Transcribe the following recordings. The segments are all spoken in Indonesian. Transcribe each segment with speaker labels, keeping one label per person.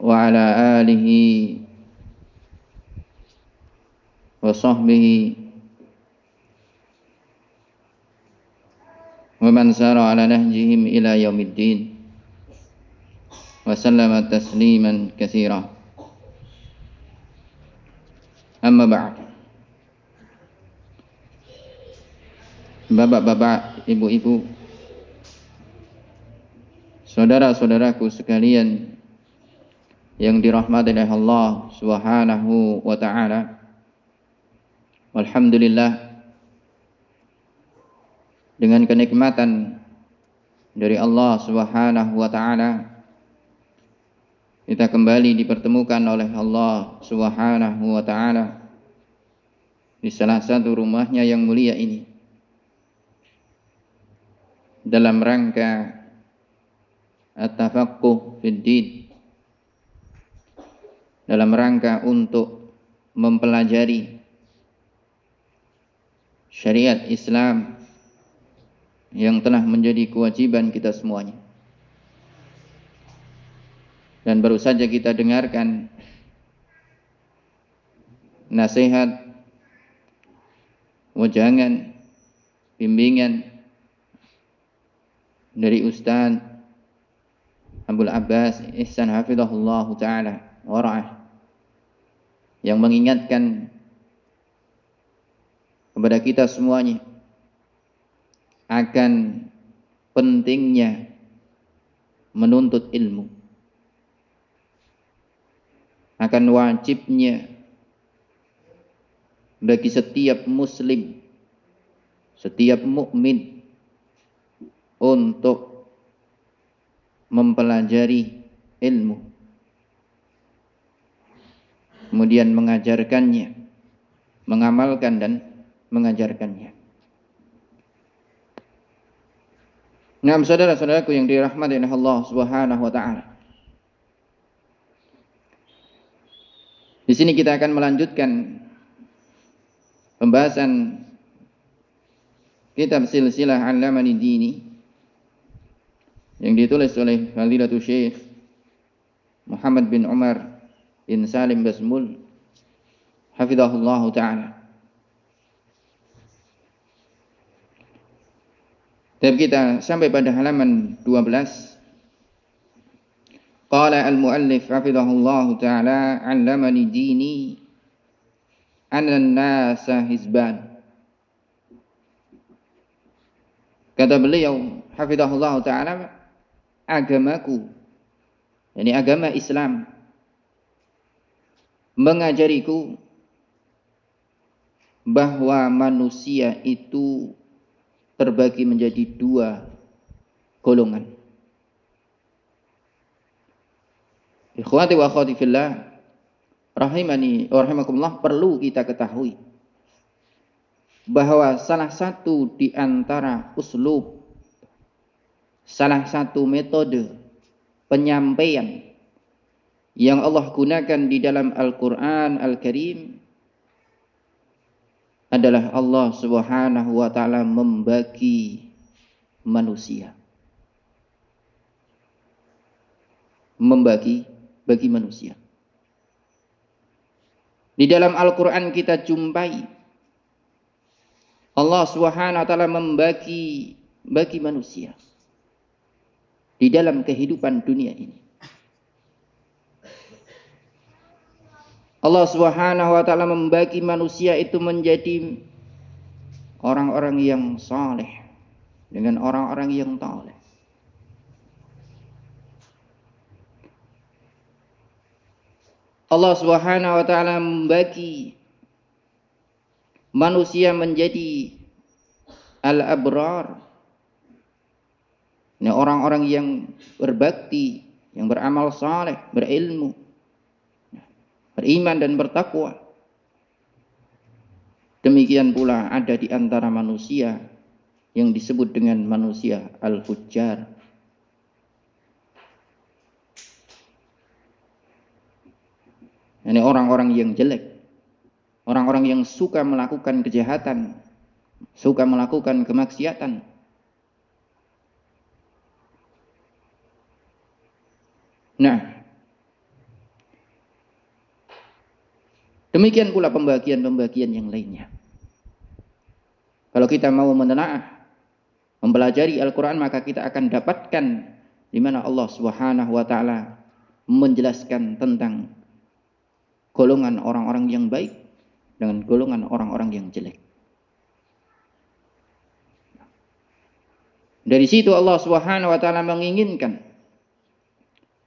Speaker 1: وعلى آله وصحبه ومن سار على نهجهم إلى يوم الدين وسلم تسليما كثيرا أما بعد bapak-bapak, ibu-ibu, saudara-saudaraku sekalian yang dirahmati oleh Allah Subhanahu wa taala. Alhamdulillah dengan kenikmatan dari Allah Subhanahu wa taala kita kembali dipertemukan oleh Allah Subhanahu wa taala di salah satu rumahnya yang mulia ini dalam rangka at-tafaqquh fid din dalam rangka untuk mempelajari syariat Islam yang telah menjadi kewajiban kita semuanya. Dan baru saja kita dengarkan nasihat, wajangan, bimbingan dari Ustaz Abdul Abbas Ihsan Hafizahullah Ta'ala wara'ah yang mengingatkan kepada kita semuanya akan pentingnya menuntut ilmu. Akan wajibnya bagi setiap muslim setiap mukmin untuk mempelajari ilmu kemudian mengajarkannya mengamalkan dan mengajarkannya Nah, saudara-saudaraku yang dirahmati oleh Allah Subhanahu wa taala. Di sini kita akan melanjutkan pembahasan kitab silsilah Alamani Dini yang ditulis oleh Fadilatul Syekh Muhammad bin Umar bin Salim Basmul hafizahullah taala. Dan kita sampai pada halaman 12. Qala al-muallif hafizahullah taala 'allamani dini anna an-nasa hizban. Kata beliau hafizahullah taala agamaku, ini agama Islam, mengajariku bahwa manusia itu terbagi menjadi dua golongan. Ikhwati wa akhwati fillah, rahimani wa rahimakumullah perlu kita ketahui bahwa salah satu di antara uslub salah satu metode penyampaian yang Allah gunakan di dalam Al-Quran Al-Karim adalah Allah Subhanahu wa taala membagi manusia. Membagi bagi manusia. Di dalam Al-Qur'an kita jumpai Allah Subhanahu wa taala membagi bagi manusia. Di dalam kehidupan dunia ini. Allah Subhanahu wa taala membagi manusia itu menjadi orang-orang yang saleh dengan orang-orang yang taleh. Allah Subhanahu wa taala membagi manusia menjadi al-abrar. Ini orang-orang yang berbakti, yang beramal saleh, berilmu, beriman dan bertakwa. Demikian pula ada di antara manusia yang disebut dengan manusia al-fujjar. Ini orang-orang yang jelek. Orang-orang yang suka melakukan kejahatan, suka melakukan kemaksiatan. Nah, demikian pula pembagian-pembagian yang lainnya. Kalau kita mau menelaah, mempelajari Al-Quran, maka kita akan dapatkan di mana Allah Subhanahu wa taala menjelaskan tentang golongan orang-orang yang baik dengan golongan orang-orang yang jelek. Dari situ Allah Subhanahu wa taala menginginkan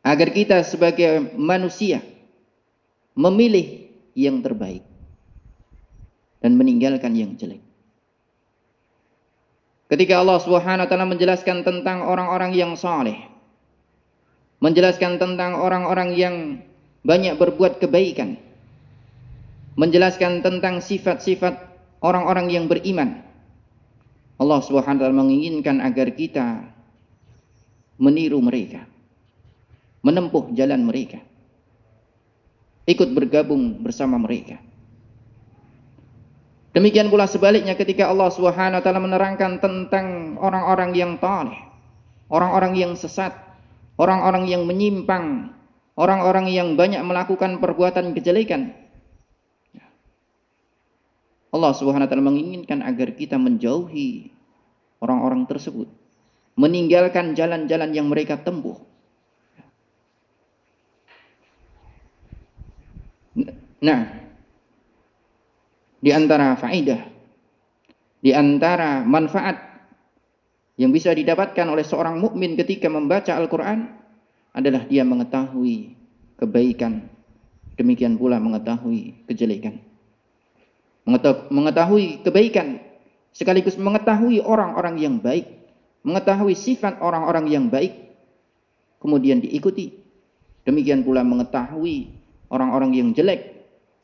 Speaker 1: agar kita sebagai manusia memilih yang terbaik dan meninggalkan yang jelek. Ketika Allah Subhanahu wa taala menjelaskan tentang orang-orang yang saleh, menjelaskan tentang orang-orang yang banyak berbuat kebaikan, menjelaskan tentang sifat-sifat orang-orang yang beriman. Allah Subhanahu wa taala menginginkan agar kita meniru mereka. Menempuh jalan mereka. Ikut bergabung bersama mereka. Demikian pula sebaliknya ketika Allah Subhanahu wa taala menerangkan tentang orang-orang yang taleh, orang-orang yang sesat, orang-orang yang menyimpang, orang-orang yang banyak melakukan perbuatan kejelekan, Allah Subhanahu wa taala menginginkan agar kita menjauhi orang-orang tersebut, meninggalkan jalan-jalan yang mereka tempuh. Nah, di antara faedah, di antara manfaat yang bisa didapatkan oleh seorang mukmin ketika membaca Al-Qur'an adalah dia mengetahui kebaikan, demikian pula mengetahui kejelekan mengetahui kebaikan sekaligus mengetahui orang-orang yang baik, mengetahui sifat orang-orang yang baik, kemudian diikuti. Demikian pula mengetahui orang-orang yang jelek,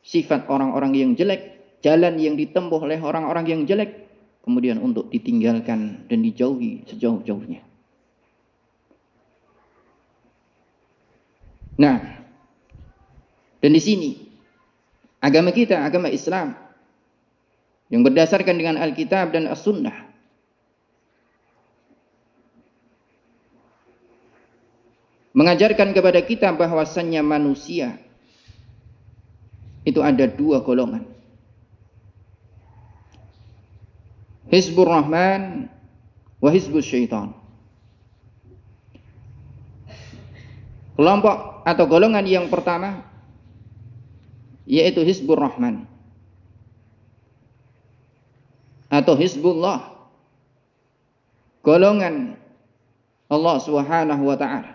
Speaker 1: sifat orang-orang yang jelek, jalan yang ditempuh oleh orang-orang yang jelek, kemudian untuk ditinggalkan dan dijauhi sejauh-jauhnya. Nah, dan di sini agama kita, agama Islam yang berdasarkan dengan Alkitab dan As-Sunnah. Mengajarkan kepada kita bahwasannya manusia itu ada dua golongan. Hizbur Rahman wa Hizbus Syaitan. Kelompok atau golongan yang pertama yaitu Hizbur Rahman atau Hizbullah golongan Allah Subhanahu wa taala.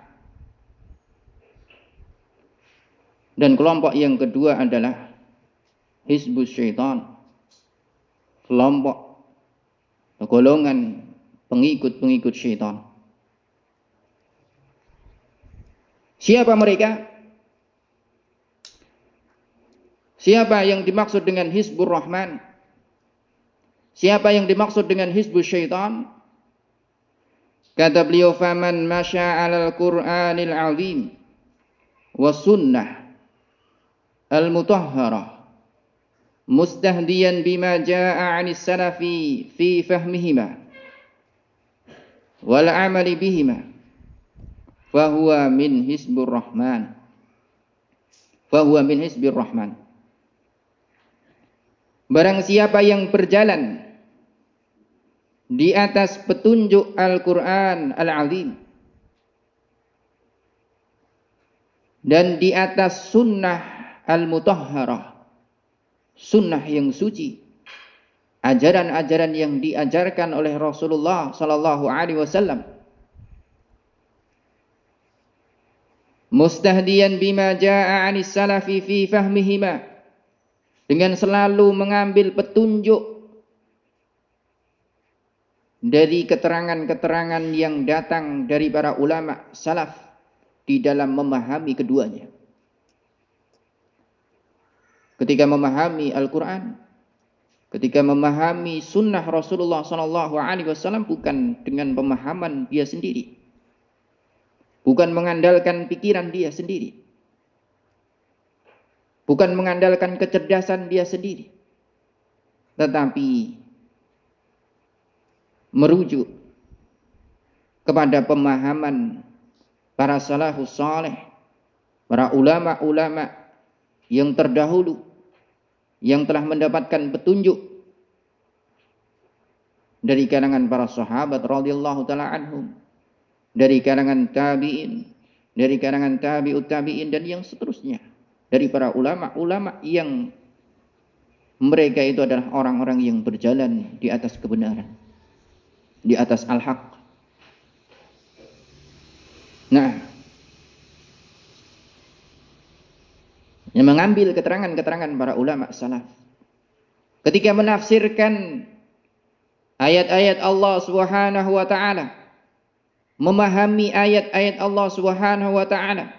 Speaker 1: Dan kelompok yang kedua adalah Hizbus Syaitan. Kelompok golongan pengikut-pengikut syaitan. Siapa mereka? Siapa yang dimaksud dengan Hizbur Rahman? Siapa yang dimaksud dengan hizbus syaitan? Kata beliau, "Faman masya 'alal Qur'anil 'azim wa sunnah al-mutahharah. Mustahdiyan bima jaa'a 'anis salafi fi fahmihima. Wal 'amali bihima. Fahuwa min hizbur rahman. Fahuwa min hizbir rahman. Barang siapa yang berjalan di atas petunjuk Al-Quran Al-Azim. dan di atas sunnah al-mutahharah. Sunnah yang suci. Ajaran-ajaran yang diajarkan oleh Rasulullah sallallahu alaihi wasallam. Mustahdiyan bima jaa 'anis salafi fi fahmihima. Dengan selalu mengambil petunjuk dari keterangan-keterangan yang datang dari para ulama salaf di dalam memahami keduanya. Ketika memahami Al-Quran, ketika memahami sunnah Rasulullah Wasallam bukan dengan pemahaman dia sendiri, bukan mengandalkan pikiran dia sendiri, bukan mengandalkan kecerdasan dia sendiri, tetapi merujuk kepada pemahaman para salafus saleh, para ulama-ulama yang terdahulu yang telah mendapatkan petunjuk dari kalangan para sahabat radhiyallahu taala anhum, dari kalangan tabi'in, dari kalangan tabi'ut tabi'in dan yang seterusnya, dari para ulama-ulama yang mereka itu adalah orang-orang yang berjalan di atas kebenaran di atas al-haq. Nah, yang mengambil keterangan-keterangan para ulama salaf. Ketika menafsirkan ayat-ayat Allah Subhanahu wa taala. Memahami ayat-ayat Allah Subhanahu wa taala.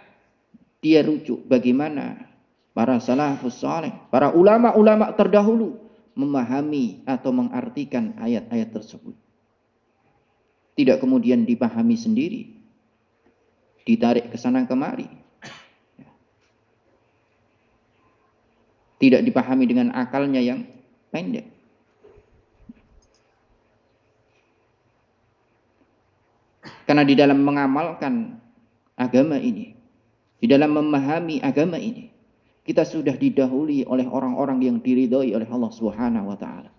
Speaker 1: Dia rujuk bagaimana para salafus saleh para ulama-ulama terdahulu memahami atau mengartikan ayat-ayat tersebut. Tidak kemudian dipahami sendiri, ditarik ke sana kemari. Tidak dipahami dengan akalnya yang pendek. Karena di dalam mengamalkan agama ini, di dalam memahami agama ini, kita sudah didahului oleh orang-orang yang diridhoi oleh Allah Subhanahu wa taala.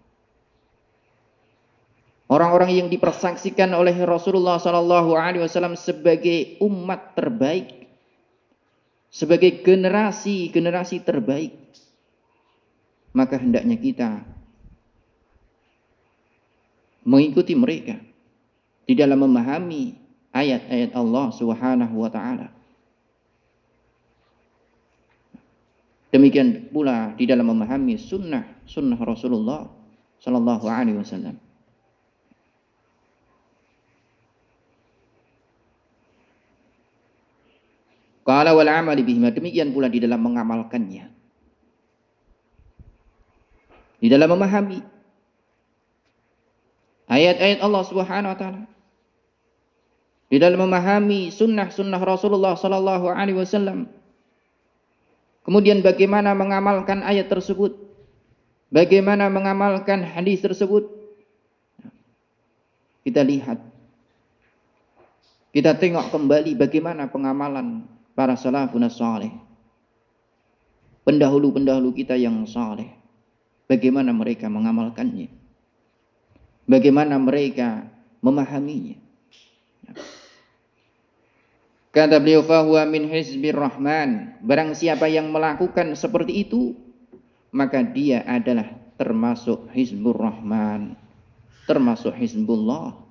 Speaker 1: Orang-orang yang dipersaksikan oleh Rasulullah Sallallahu Alaihi Wasallam sebagai umat terbaik, sebagai generasi-generasi terbaik, maka hendaknya kita mengikuti mereka di dalam memahami ayat-ayat Allah Subhanahu wa taala. Demikian pula di dalam memahami sunnah sunnah Rasulullah Sallallahu Alaihi Wasallam. Qala wal amali demikian pula di dalam mengamalkannya. Di dalam memahami ayat-ayat Allah Subhanahu wa taala. Di dalam memahami sunnah-sunnah Rasulullah sallallahu alaihi wasallam. Kemudian bagaimana mengamalkan ayat tersebut? Bagaimana mengamalkan hadis tersebut? Kita lihat. Kita tengok kembali bagaimana pengamalan para salafun salih. Pendahulu-pendahulu kita yang saleh. Bagaimana mereka mengamalkannya? Bagaimana mereka memahaminya? Kata beliau fahuwa min hizbir rahman. Barang siapa yang melakukan seperti itu, maka dia adalah termasuk hizbur rahman. Termasuk hizbullah.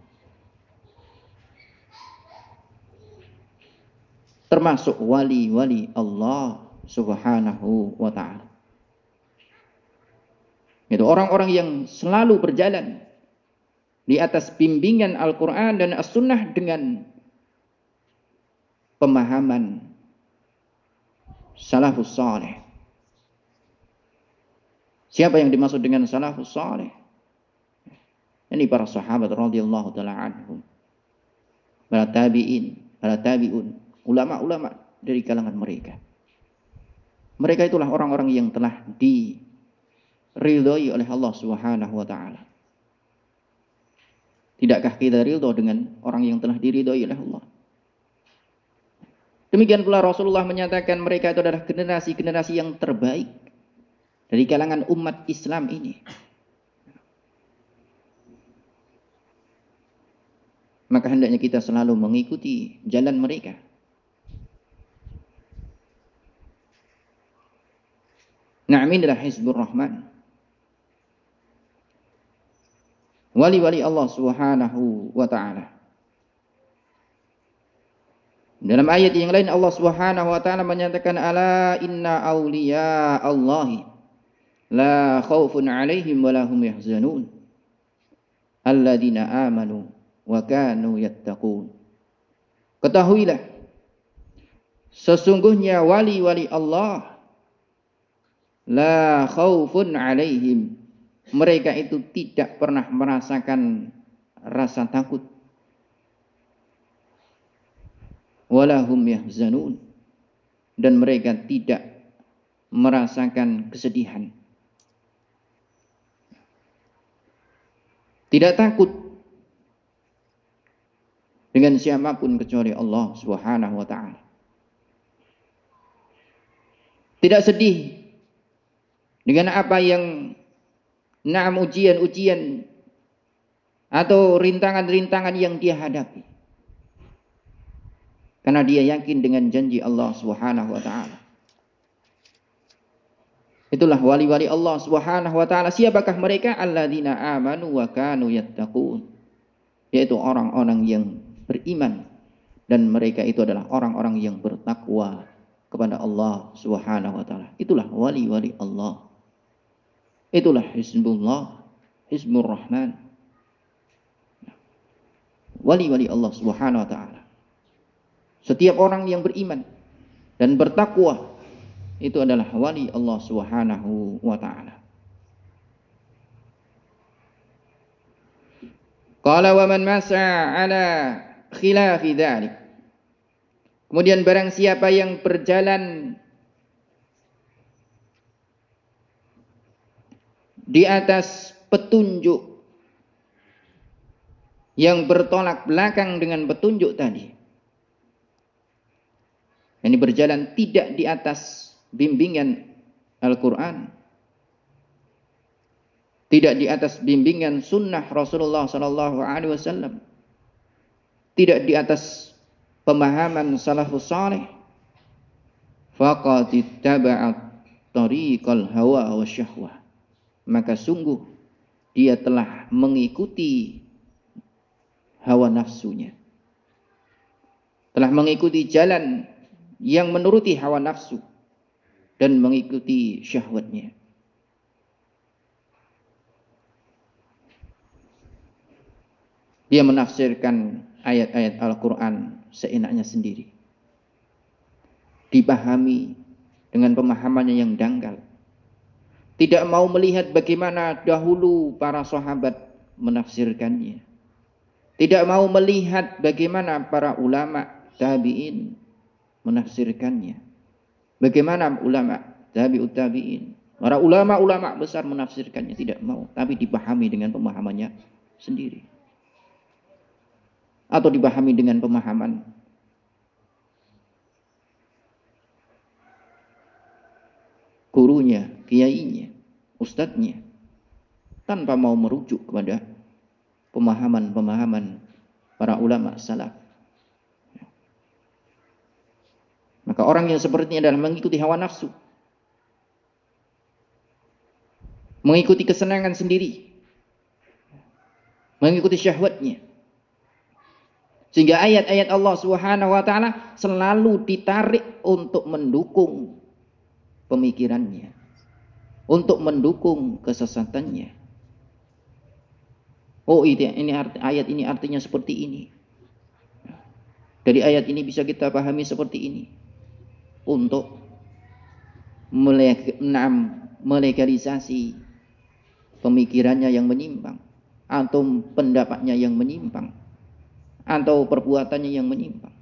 Speaker 1: termasuk wali-wali Allah Subhanahu wa taala. Itu orang-orang yang selalu berjalan di atas bimbingan Al-Qur'an dan As-Sunnah dengan pemahaman salafus saleh. Siapa yang dimaksud dengan salafus saleh? Ini para sahabat radhiyallahu taala anhum. Para tabi'in, para tabi'un, ulama-ulama dari kalangan mereka. Mereka itulah orang-orang yang telah diridhoi oleh Allah Subhanahu wa taala. Tidakkah kita ridho dengan orang yang telah diridhoi oleh Allah? Demikian pula Rasulullah menyatakan mereka itu adalah generasi-generasi yang terbaik dari kalangan umat Islam ini. Maka hendaknya kita selalu mengikuti jalan mereka Nah, ini adalah Hizbur Rahman. Wali-wali Allah Subhanahu wa taala. Dalam ayat yang lain Allah Subhanahu wa taala menyatakan ala inna awliya Allahi la khaufun 'alaihim wa lahum yahzanun alladzina amanu wa kanu yattaqun. Ketahuilah sesungguhnya wali-wali Allah la khaufun 'alaihim mereka itu tidak pernah merasakan rasa takut. Walahum yahzanun. Dan mereka tidak merasakan kesedihan. Tidak takut dengan siapa pun kecuali Allah Subhanahu wa taala. Tidak sedih dengan apa yang Naam ujian-ujian atau rintangan-rintangan yang dia hadapi. Karena dia yakin dengan janji Allah Subhanahu wa taala. Itulah wali-wali Allah Subhanahu wa taala. Siapakah mereka? Alladzina amanu wa kanu yattaqun. Yaitu orang-orang yang beriman dan mereka itu adalah orang-orang yang bertakwa kepada Allah Subhanahu wa taala. Itulah wali-wali Allah. Itulah Hizbullah, Hizbur Rahman. Wali-wali Allah Subhanahu wa taala. Setiap orang yang beriman dan bertakwa itu adalah wali Allah Subhanahu wa taala. Qala wa man mas'a ala khilafi dhalik. Kemudian barang siapa yang berjalan di atas petunjuk yang bertolak belakang dengan petunjuk tadi. Ini berjalan tidak di atas bimbingan Al-Quran. Tidak di atas bimbingan sunnah Rasulullah Sallallahu Alaihi Wasallam. Tidak di atas pemahaman salafus salih. Faqad ittaba'at tariqal hawa wa syahwah maka sungguh dia telah mengikuti hawa nafsunya. Telah mengikuti jalan yang menuruti hawa nafsu dan mengikuti syahwatnya. Dia menafsirkan ayat-ayat Al-Quran seenaknya sendiri. Dipahami dengan pemahamannya yang dangkal tidak mau melihat bagaimana dahulu para sahabat menafsirkannya. Tidak mau melihat bagaimana para ulama tabi'in menafsirkannya. Bagaimana ulama tabi'ut tabi'in. Para ulama-ulama besar menafsirkannya tidak mau. Tapi dipahami dengan pemahamannya sendiri. Atau dipahami dengan pemahaman gurunya, kiainya, ustadznya, tanpa mau merujuk kepada pemahaman-pemahaman para ulama salaf. Maka orang yang seperti ini adalah mengikuti hawa nafsu. Mengikuti kesenangan sendiri. Mengikuti syahwatnya. Sehingga ayat-ayat Allah Subhanahu wa taala selalu ditarik untuk mendukung pemikirannya untuk mendukung kesesatannya. Oh ini arti, ayat ini artinya seperti ini. Dari ayat ini bisa kita pahami seperti ini. Untuk melegalisasi pemikirannya yang menyimpang atau pendapatnya yang menyimpang atau perbuatannya yang menyimpang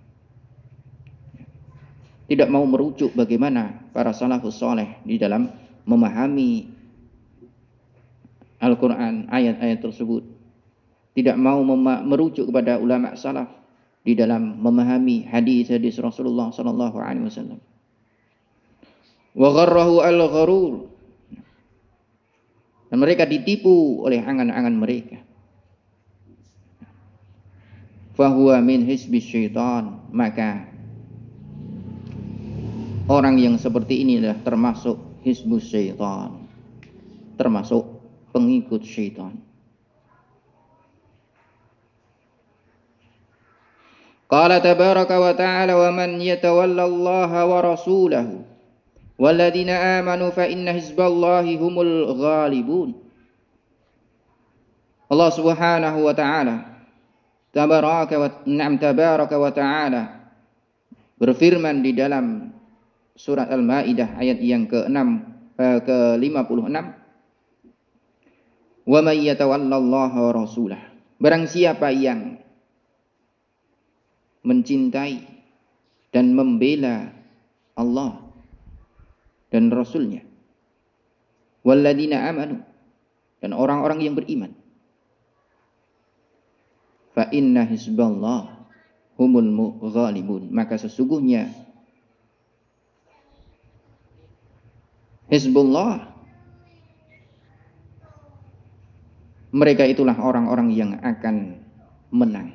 Speaker 1: tidak mau merujuk bagaimana para salafus soleh di dalam memahami Al-Quran, ayat-ayat tersebut. Tidak mau merujuk kepada ulama salaf di dalam memahami hadis-hadis Rasulullah sallallahu alaihi wasallam. Wa gharrahu al-gharur. Dan mereka ditipu oleh angan-angan mereka. Fahuwa min hisbi syaitan. Maka orang yang seperti ini adalah termasuk hizbus syaitan. Termasuk pengikut syaitan. Qala tabaraka wa ta'ala wa man yatawalla Allah wa rasulahu walladzina amanu fa inna hizballahi humul ghalibun. Allah Subhanahu wa taala tabaraka wa na'am tabaraka wa ta'ala berfirman di dalam surat Al-Maidah ayat yang ke-6 eh, ke-56 Wa may yatawallallaha wa rasulah Barang siapa yang mencintai dan membela Allah dan Rasulnya. Walladina amanu. Dan orang-orang yang beriman. Fa inna hizballah humul ghalibun. Maka sesungguhnya Hizbullah mereka itulah orang-orang yang akan menang.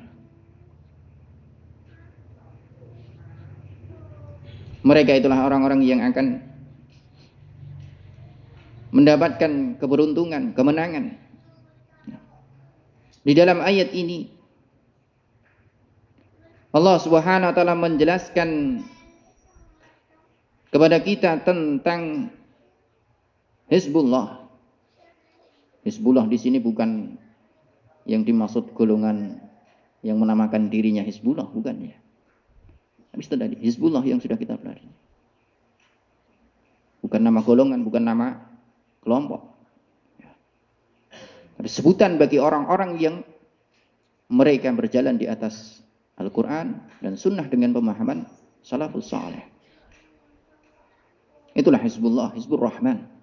Speaker 1: Mereka itulah orang-orang yang akan mendapatkan keberuntungan, kemenangan. Di dalam ayat ini Allah Subhanahu wa taala menjelaskan kepada kita tentang Hizbullah. Hizbullah di sini bukan yang dimaksud golongan yang menamakan dirinya Hizbullah, bukan ya. Itu tadi Hizbullah yang sudah kita pelajari. Bukan nama golongan, bukan nama kelompok. Ya. Ada sebutan bagi orang-orang yang mereka berjalan di atas Al-Quran dan Sunnah dengan pemahaman salafus salih. Itulah Hizbullah, Hizbur Rahman.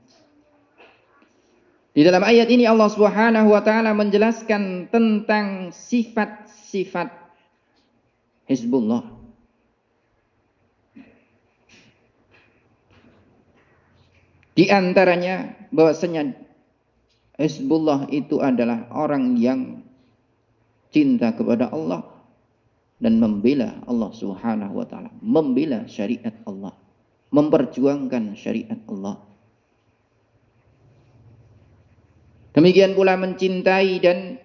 Speaker 1: Di dalam ayat ini Allah Subhanahu wa taala menjelaskan tentang sifat-sifat Hizbullah. Di antaranya bahwasanya Hizbullah itu adalah orang yang cinta kepada Allah dan membela Allah Subhanahu wa taala, membela syariat Allah, memperjuangkan syariat Allah. Demikian pula mencintai dan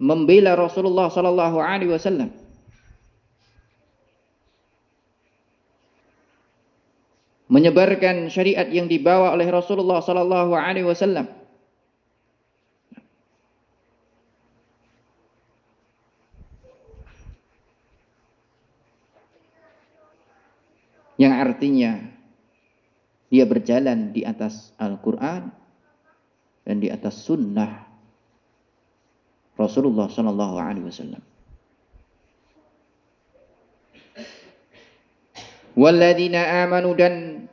Speaker 1: membela Rasulullah sallallahu alaihi wasallam. menyebarkan syariat yang dibawa oleh Rasulullah sallallahu alaihi wasallam. Yang artinya dia berjalan di atas Al-Quran dan di atas sunnah Rasulullah sallallahu alaihi wasallam. Walladzina amanu dan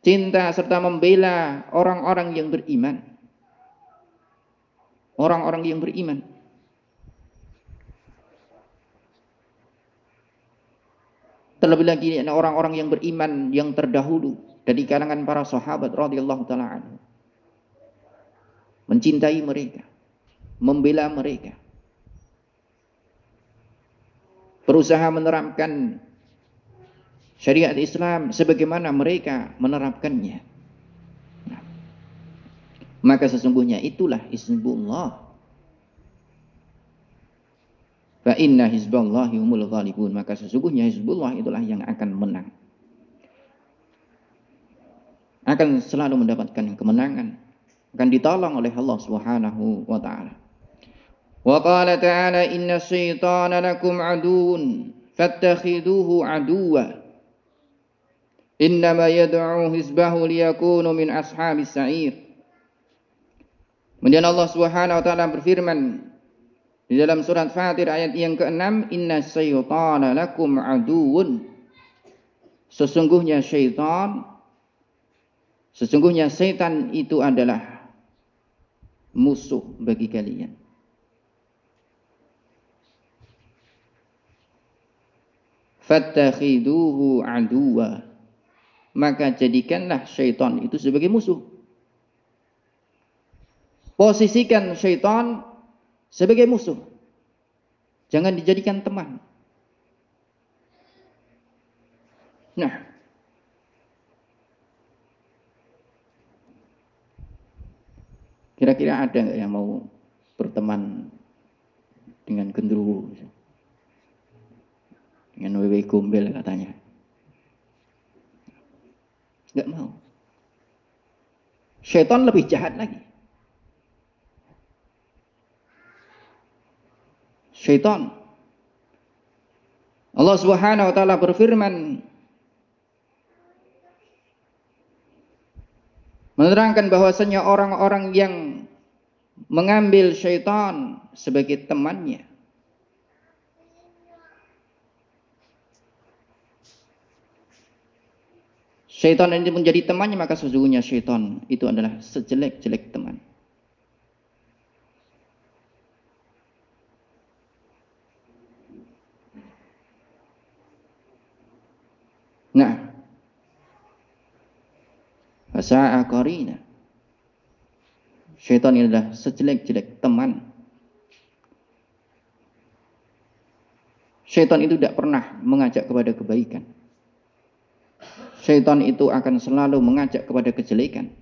Speaker 1: cinta serta membela orang-orang yang beriman. Orang-orang yang beriman. Terlebih lagi orang-orang yang beriman yang terdahulu dari kalangan para sahabat radhiyallahu taala anhu. Mencintai mereka, membela mereka. Berusaha menerapkan syariat Islam sebagaimana mereka menerapkannya. Nah, maka sesungguhnya itulah Hizbullah. Fa inna hizballahi humul ghalibun. Maka sesungguhnya Hizbullah itulah yang akan menang. Akan selalu mendapatkan kemenangan. Akan ditolong oleh Allah Subhanahu wa taala. Wa qala ta'ala inna syaitana lakum aduun fattakhiduhu aduwa innama yad'u hizbahu liyakunu min ashabis sa'ir. Kemudian Allah Subhanahu wa taala berfirman di dalam surat Fatir ayat yang ke-6, "Inna syaitana lakum aduun." Sesungguhnya syaitan sesungguhnya setan itu adalah musuh bagi kalian. Fattakhiduhu aduwa maka jadikanlah syaitan itu sebagai musuh. Posisikan syaitan sebagai musuh. Jangan dijadikan teman. Nah, Kira-kira ada nggak yang mau berteman dengan gendruwo? Dengan wewe gombel katanya. Nggak mau. Syaitan lebih jahat lagi. Syaitan. Allah Subhanahu wa taala berfirman menerangkan bahwasanya orang-orang yang mengambil syaitan sebagai temannya Syaitan ini menjadi temannya maka sesungguhnya syaitan itu adalah sejelek-jelek teman. Nah, Fasa'a qarina. Syaitan ini adalah sejelek-jelek teman. Syaitan itu tidak pernah mengajak kepada kebaikan. Syaitan itu akan selalu mengajak kepada kejelekan.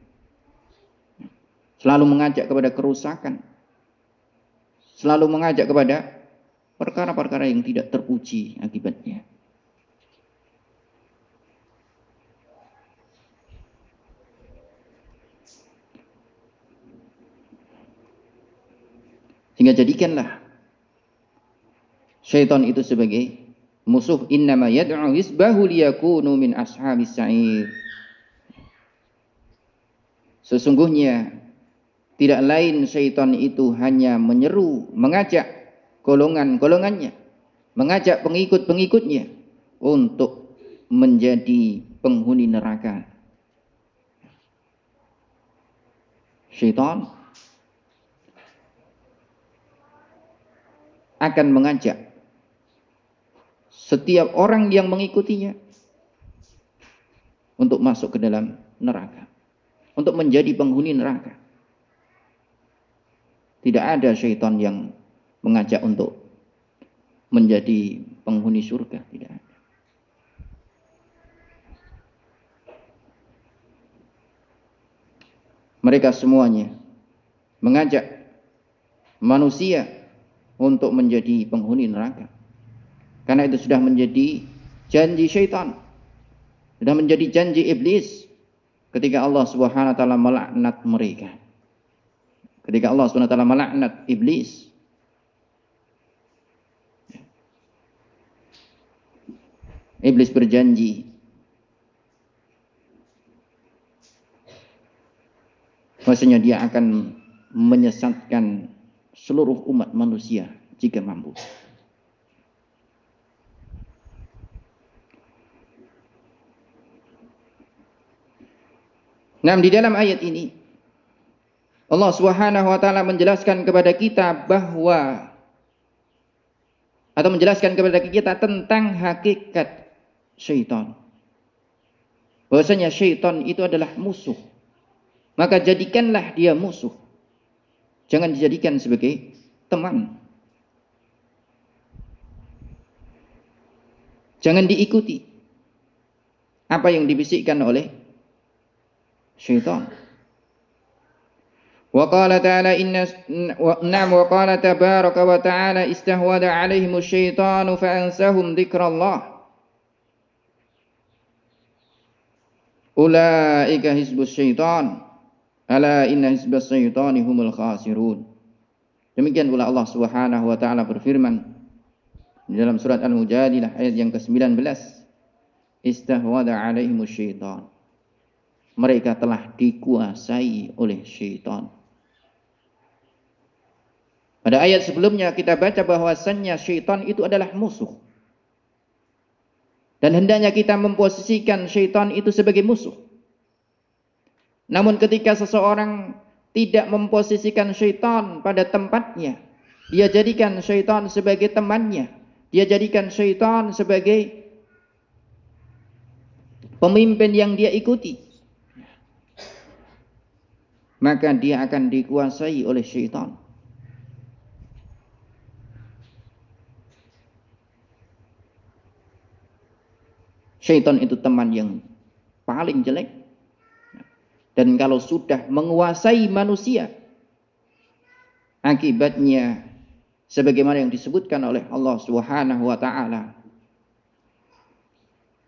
Speaker 1: Selalu mengajak kepada kerusakan. Selalu mengajak kepada perkara-perkara yang tidak terpuji akibatnya. Sehingga jadikanlah syaitan itu sebagai musuh innama yad'u hisbahu liyakunu min ashabis sa'ir. Sesungguhnya tidak lain syaitan itu hanya menyeru, mengajak golongan-golongannya, mengajak pengikut-pengikutnya untuk menjadi penghuni neraka. Syaitan akan mengajak setiap orang yang mengikutinya untuk masuk ke dalam neraka, untuk menjadi penghuni neraka. Tidak ada syaitan yang mengajak untuk menjadi penghuni surga, tidak ada. Mereka semuanya mengajak manusia untuk menjadi penghuni neraka. Karena itu sudah menjadi janji syaitan. Sudah menjadi janji iblis ketika Allah Subhanahu wa taala melaknat mereka. Ketika Allah Subhanahu wa taala melaknat iblis. Iblis berjanji bahwasanya dia akan menyesatkan seluruh umat manusia jika mampu. Nah, di dalam ayat ini Allah Subhanahu wa taala menjelaskan kepada kita bahwa atau menjelaskan kepada kita tentang hakikat syaitan. Bahwasanya syaitan itu adalah musuh. Maka jadikanlah dia musuh. Jangan dijadikan sebagai teman. Jangan diikuti apa yang dibisikkan oleh syaitan. وقال تعالى إن نعم وقال تبارك وتعالى استهود عليهم الشيطان فأنساهم ذكر الله أولئك حزب الشيطان Ala inna hisbas syaitani humul khasirun. Demikian pula Allah Subhanahu wa taala berfirman di dalam surat Al-Mujadilah ayat yang ke-19. Istahwada alaihimus syaitan. Mereka telah dikuasai oleh syaitan. Pada ayat sebelumnya kita baca bahwasannya syaitan itu adalah musuh. Dan hendaknya kita memposisikan syaitan itu sebagai musuh. Namun ketika seseorang tidak memposisikan syaitan pada tempatnya, dia jadikan syaitan sebagai temannya, dia jadikan syaitan sebagai pemimpin yang dia ikuti. Maka dia akan dikuasai oleh syaitan. Syaitan itu teman yang paling jelek dan kalau sudah menguasai manusia, akibatnya sebagaimana yang disebutkan oleh Allah Subhanahu wa taala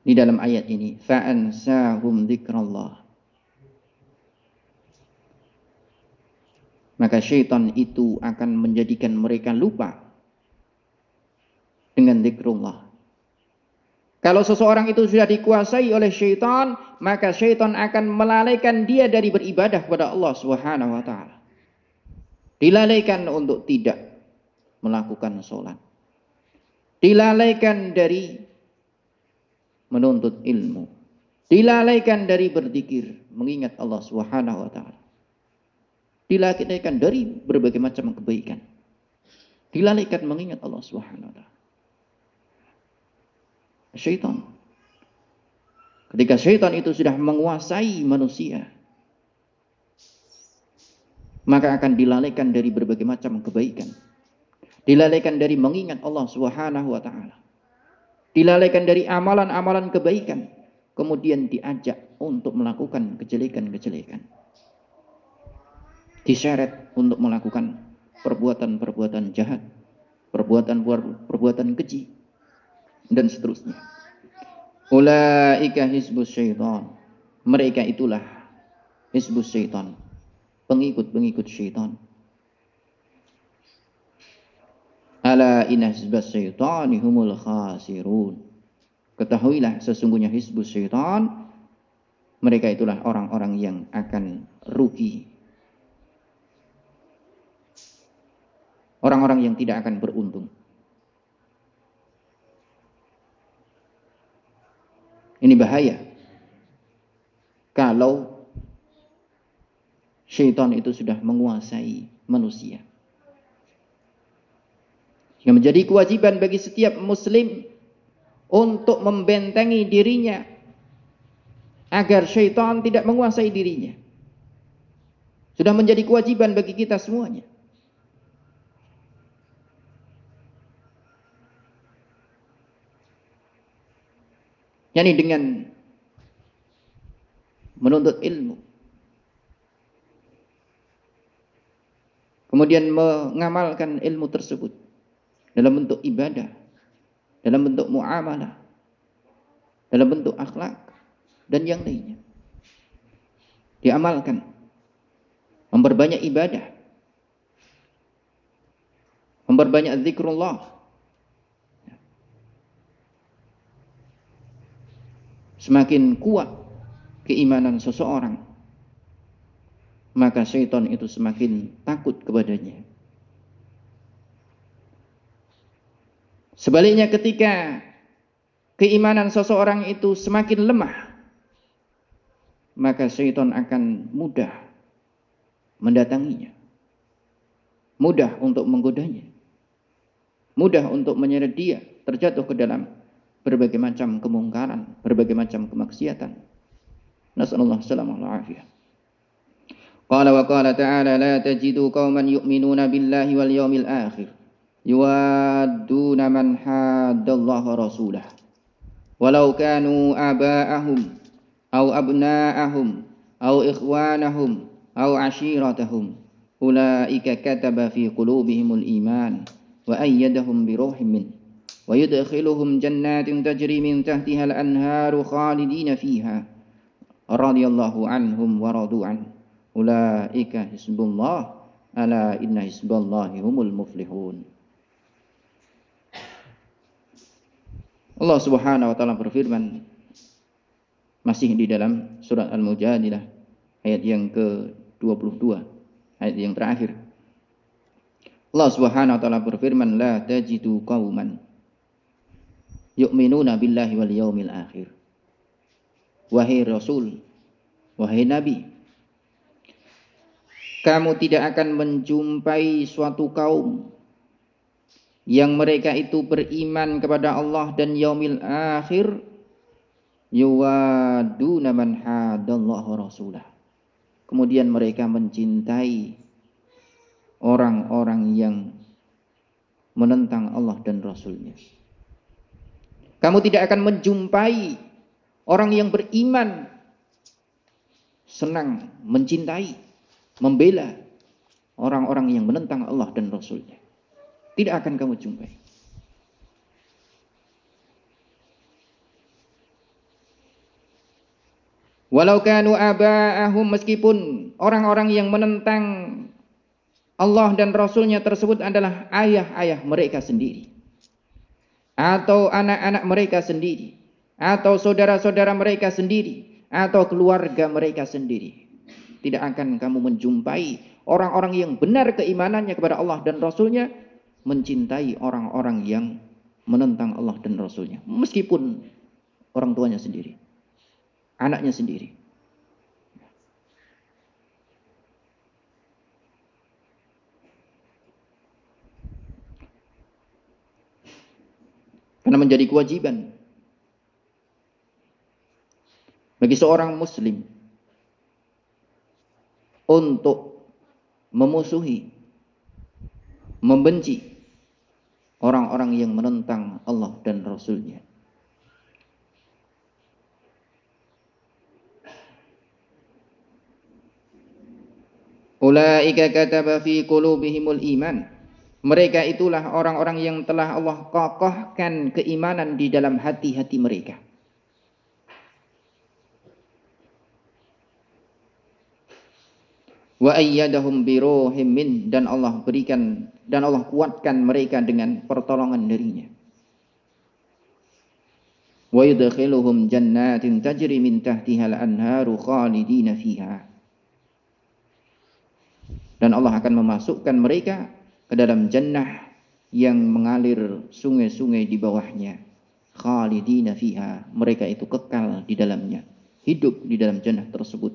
Speaker 1: di dalam ayat ini fa'ansahum dzikrallah maka syaitan itu akan menjadikan mereka lupa dengan zikrullah. Kalau seseorang itu sudah dikuasai oleh syaitan, maka syaitan akan melalaikan dia dari beribadah kepada Allah Subhanahu wa taala. Dilalaikan untuk tidak melakukan sholat. Dilalaikan dari menuntut ilmu. Dilalaikan dari berzikir, mengingat Allah Subhanahu wa taala dilalaikan dari berbagai macam kebaikan. Dilalaikan mengingat Allah Subhanahu wa taala. Syaitan. Ketika syaitan itu sudah menguasai manusia, maka akan dilalaikan dari berbagai macam kebaikan. Dilalaikan dari mengingat Allah Subhanahu wa taala. Dilalaikan dari amalan-amalan kebaikan, kemudian diajak untuk melakukan kejelekan-kejelekan diseret untuk melakukan perbuatan-perbuatan jahat, perbuatan-perbuatan keji, dan seterusnya. Ulaika hizbus syaitan. Mereka itulah hizbus syaitan. Pengikut-pengikut syaitan. Ala inna hizbus syaitani humul khasirun. Ketahuilah sesungguhnya hizbus syaitan. Mereka itulah orang-orang yang akan rugi orang-orang yang tidak akan beruntung. Ini bahaya. Kalau syaitan itu sudah menguasai manusia. Yang menjadi kewajiban bagi setiap muslim untuk membentengi dirinya agar syaitan tidak menguasai dirinya. Sudah menjadi kewajiban bagi kita semuanya. Yakni dengan menuntut ilmu. Kemudian mengamalkan ilmu tersebut dalam bentuk ibadah dalam bentuk muamalah dalam bentuk akhlak dan yang lainnya. Diamalkan memperbanyak ibadah memperbanyak zikrullah semakin kuat keimanan seseorang, maka syaitan itu semakin takut kepadanya. Sebaliknya ketika keimanan seseorang itu semakin lemah, maka syaitan akan mudah mendatanginya. Mudah untuk menggodanya. Mudah untuk menyeret dia terjatuh ke dalam berbagai macam kemungkaran, berbagai macam kemaksiatan. Nasallallahu alaihi wa qala ta'ala la tajidu qauman yu'minuna billahi wal yawmil akhir yuwadduna man rasulah walau kanu aba'ahum aw abna'ahum aw ikhwanahum aw ashiratahum ulaika kataba fi qulubihimul iman wa ayyadahum bi ruhin min ويدخلهم جنات تجري من تحتها الأنهار خالدين فيها رضي الله عنهم ورضوا عنه أولئك حزب الله ألا إن حزب الله هم المفلحون Allah Subhanahu wa taala berfirman masih di dalam surat Al-Mujadilah ayat yang ke-22 ayat yang terakhir Allah Subhanahu wa taala berfirman la tajidu qauman yu'minuna billahi wal yaumil akhir. Wahai Rasul, wahai Nabi, kamu tidak akan menjumpai suatu kaum yang mereka itu beriman kepada Allah dan yaumil akhir yuwaduna man hadallahu rasulah. Kemudian mereka mencintai orang-orang yang menentang Allah dan Rasulnya. Kamu tidak akan menjumpai orang yang beriman senang mencintai, membela orang-orang yang menentang Allah dan Rasulnya. Tidak akan kamu jumpai. Walau kanu aba'ahum meskipun orang-orang yang menentang Allah dan Rasulnya tersebut adalah ayah-ayah mereka sendiri. Atau anak-anak mereka sendiri. Atau saudara-saudara mereka sendiri. Atau keluarga mereka sendiri. Tidak akan kamu menjumpai orang-orang yang benar keimanannya kepada Allah dan Rasulnya. Mencintai orang-orang yang menentang Allah dan Rasulnya. Meskipun orang tuanya sendiri anaknya sendiri. Karena menjadi kewajiban bagi seorang muslim untuk memusuhi, membenci orang-orang yang menentang Allah dan Rasulnya. Ulaika kataba fi qulubihimul iman. Mereka itulah orang-orang yang telah Allah kokohkan keimanan di dalam hati-hati mereka. Wa ayyadahum biruhim min dan Allah berikan dan Allah kuatkan mereka dengan pertolongan darinya. Wa yudkhiluhum jannatin tajri min tahtiha al-anharu khalidina fiha dan Allah akan memasukkan mereka ke dalam jannah yang mengalir sungai-sungai di bawahnya. Khalidina fiha. Mereka itu kekal di dalamnya. Hidup di dalam jannah tersebut.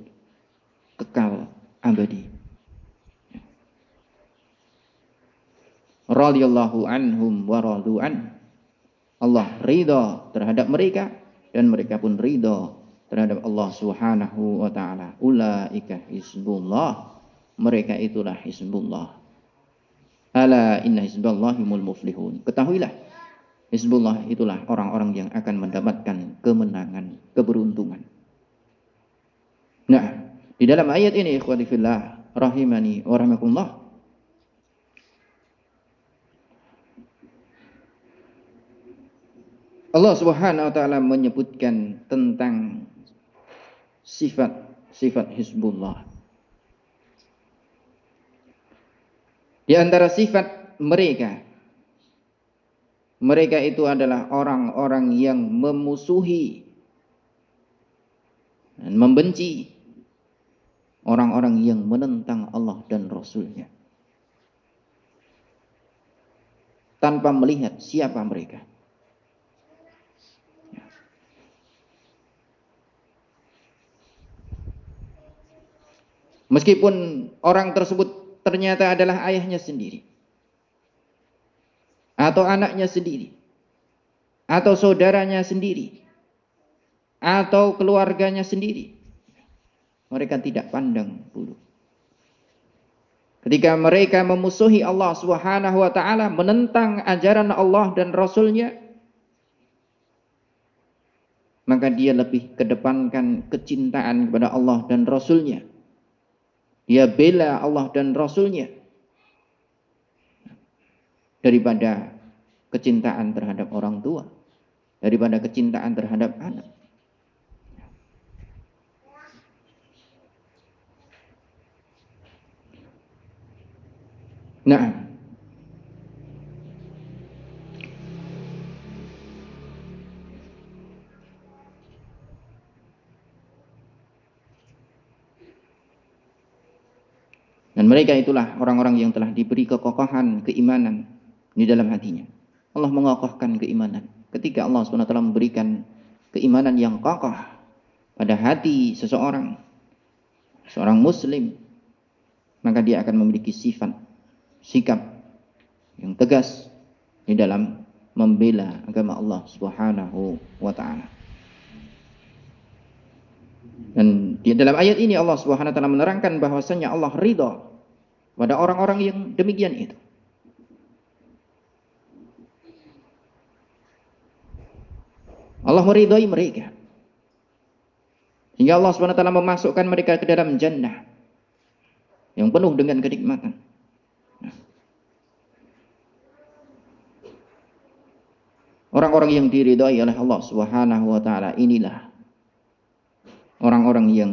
Speaker 1: Kekal abadi. Radhiyallahu anhum wa an. Allah ridha terhadap mereka dan mereka pun ridha terhadap Allah Subhanahu wa taala. Ulaika hizbullah mereka itulah Hizbullah. Ala inna hizballahimul muflihun. Ketahuilah, Hizbullah itulah orang-orang yang akan mendapatkan kemenangan, keberuntungan. Nah, di dalam ayat ini ikhwati fillah rahimani wa rahmakumullah Allah Subhanahu wa taala menyebutkan tentang sifat sifat Hizbullah. Di antara sifat mereka, mereka itu adalah orang-orang yang memusuhi dan membenci orang-orang yang menentang Allah dan Rasulnya. Tanpa melihat siapa mereka. Meskipun orang tersebut ternyata adalah ayahnya sendiri. Atau anaknya sendiri. Atau saudaranya sendiri. Atau keluarganya sendiri. Mereka tidak pandang bulu. Ketika mereka memusuhi Allah Subhanahu wa taala, menentang ajaran Allah dan Rasulnya, maka dia lebih kedepankan kecintaan kepada Allah dan Rasulnya dia bela Allah dan Rasulnya daripada kecintaan terhadap orang tua, daripada kecintaan terhadap anak. Nah, Dan mereka itulah orang-orang yang telah diberi kekokohan keimanan di dalam hatinya. Allah mengokohkan keimanan. Ketika Allah SWT memberikan keimanan yang kokoh pada hati seseorang, seorang muslim, maka dia akan memiliki sifat, sikap yang tegas di dalam membela agama Allah Subhanahu wa taala. Dan di dalam ayat ini Allah Subhanahu wa taala menerangkan bahwasanya Allah ridha pada orang-orang yang demikian itu. Allah meridhai mereka. Hingga Allah SWT memasukkan mereka ke dalam jannah. Yang penuh dengan kenikmatan. Orang-orang yang diridhai oleh Allah Subhanahu wa taala inilah orang-orang yang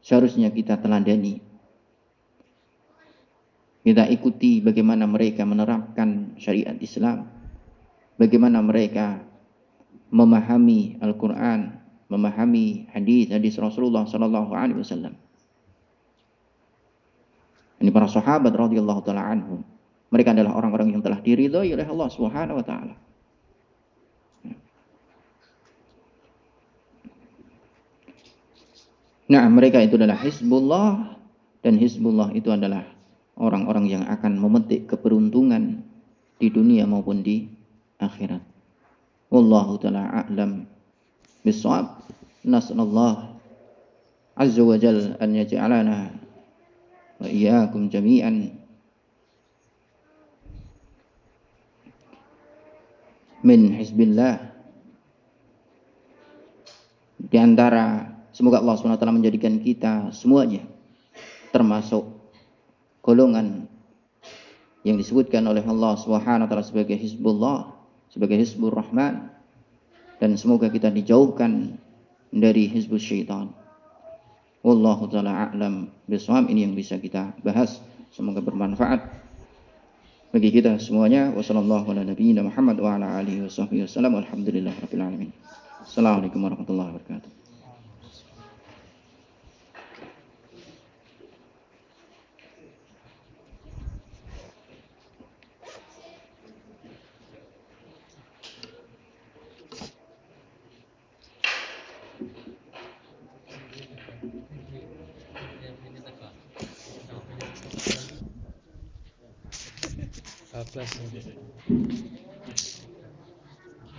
Speaker 1: seharusnya kita teladani. Kita ikuti bagaimana mereka menerapkan syariat Islam. Bagaimana mereka memahami Al-Quran, memahami hadis-hadis Rasulullah Sallallahu Alaihi Wasallam. Ini para sahabat radhiyallahu taala anhum. Mereka adalah orang-orang yang telah diridhai oleh Allah Subhanahu wa taala. Nah, mereka itu adalah Hizbullah dan Hizbullah itu adalah orang-orang yang akan memetik keberuntungan di dunia maupun di akhirat. Wallahu taala a'lam bisawab. Nasallallahu azza wa jalla an yaj'alana wa iyyakum jami'an min hizbillah di antara semoga Allah SWT menjadikan kita semuanya termasuk golongan yang disebutkan oleh Allah SWT sebagai hizbullah sebagai hizbur rahman. Dan semoga kita dijauhkan dari hizbus syaitan. Wallahu taala a'lam bisawab. Ini yang bisa kita bahas. Semoga bermanfaat bagi kita semuanya. Wasallallahu ala nabiyina Muhammad wa ala alihi wasallam alhamdulillah rabbil alamin. Assalamualaikum warahmatullahi wabarakatuh